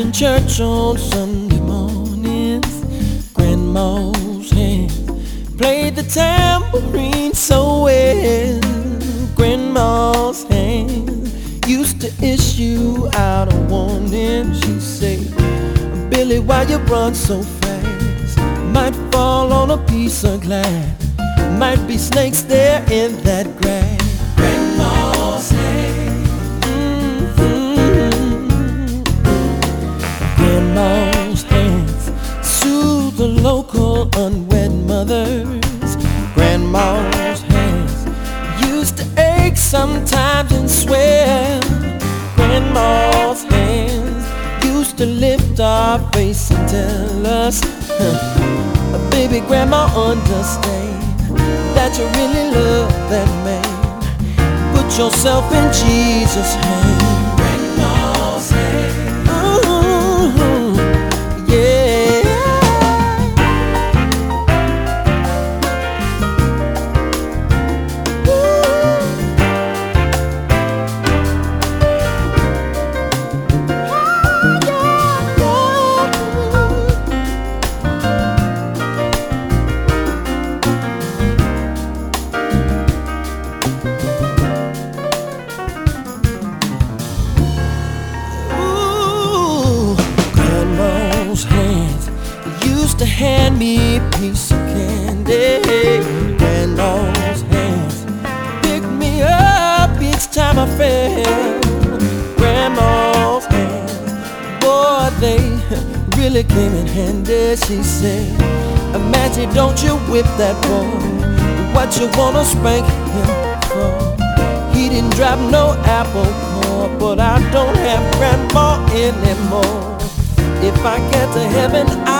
in church on Sunday mornings. Grandma's hand played the tambourine so well. Grandma's hand used to issue out a warning. She'd say, Billy, why you run so fast? Might fall on a piece of glass. Might be snakes there in that grass. Grandma's hands. Sometimes and swell. Grandma's hands used to lift our face and tell us, huh, baby, grandma, understand that you really love that man. Put yourself in Jesus' hand. To hand me a piece of candy. Grandma's hands picked me up each time I fell. Grandma's hands, boy, they really came in handy. She said, Imagine, don't you whip that boy. What you wanna spank him for? He didn't drop no apple core, but I don't have grandma anymore. If I get to heaven, I'll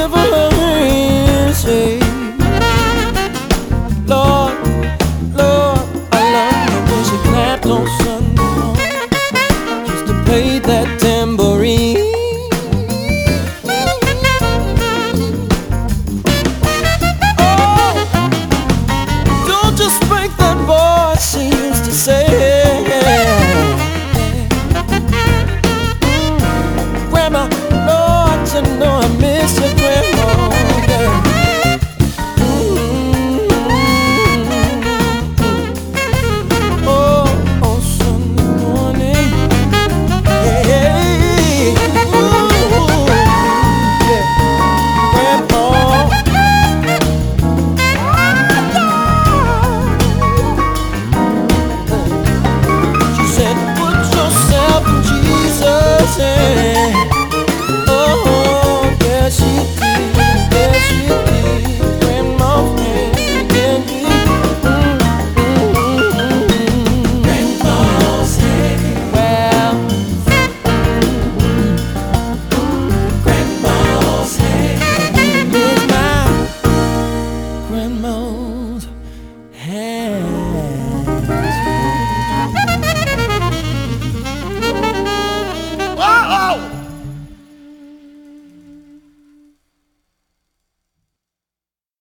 I'm Grandma.